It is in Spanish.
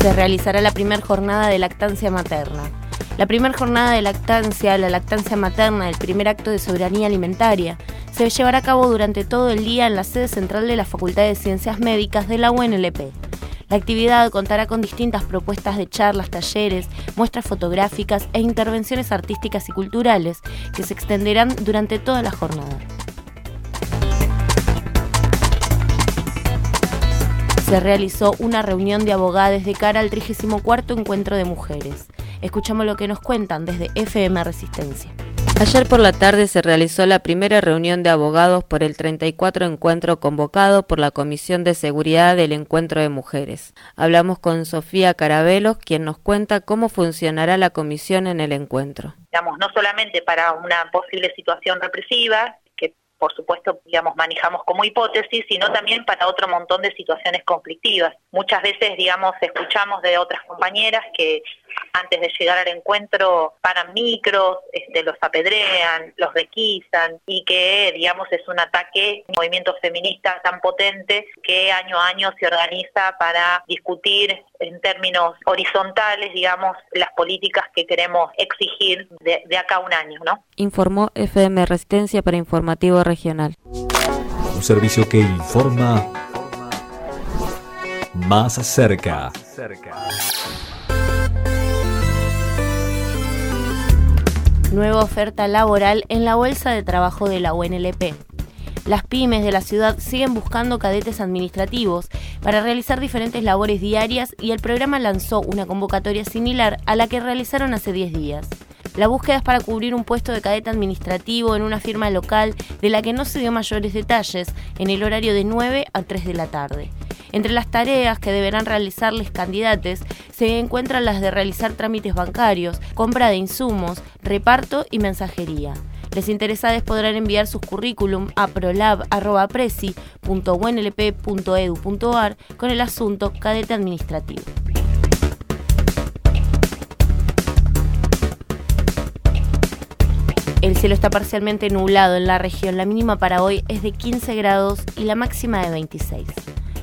Se realizará la primera jornada de lactancia materna. La primera jornada de lactancia, la lactancia materna, el primer acto de soberanía alimentaria, se llevará a cabo durante todo el día en la sede central de la Facultad de Ciencias Médicas de la UNLP. La actividad contará con distintas propuestas de charlas, talleres, muestras fotográficas e intervenciones artísticas y culturales que se extenderán durante toda la jornada. Se realizó una reunión de abogados de cara al 34 Encuentro de Mujeres. Escuchamos lo que nos cuentan desde FM Resistencia. Ayer por la tarde se realizó la primera reunión de abogados por el 34 encuentro convocado por la Comisión de Seguridad del Encuentro de Mujeres. Hablamos con Sofía Carabelos, quien nos cuenta cómo funcionará la comisión en el encuentro. Digamos, no solamente para una posible situación represiva, por supuesto, digamos, manejamos como hipótesis, sino también para otro montón de situaciones conflictivas. Muchas veces, digamos, escuchamos de otras compañeras que antes de llegar al encuentro paran micros, este, los apedrean, los requisan y que, digamos, es un ataque, un movimiento feminista tan potente que año a año se organiza para discutir en términos horizontales, digamos, las políticas que queremos exigir de, de acá a un año, ¿no? Informó FM Resistencia para Informativo Regional. Un servicio que informa más cerca. Nueva oferta laboral en la Bolsa de Trabajo de la UNLP. Las pymes de la ciudad siguen buscando cadetes administrativos para realizar diferentes labores diarias y el programa lanzó una convocatoria similar a la que realizaron hace 10 días. La búsqueda es para cubrir un puesto de cadete administrativo en una firma local de la que no se dio mayores detalles en el horario de 9 a 3 de la tarde. Entre las tareas que deberán realizar los candidatos se encuentran las de realizar trámites bancarios, compra de insumos, reparto y mensajería. Les interesados podrán enviar sus currículum a prolab.presi.unlp.edu.ar con el asunto cadete administrativo. El cielo está parcialmente nublado en la región. La mínima para hoy es de 15 grados y la máxima de 26.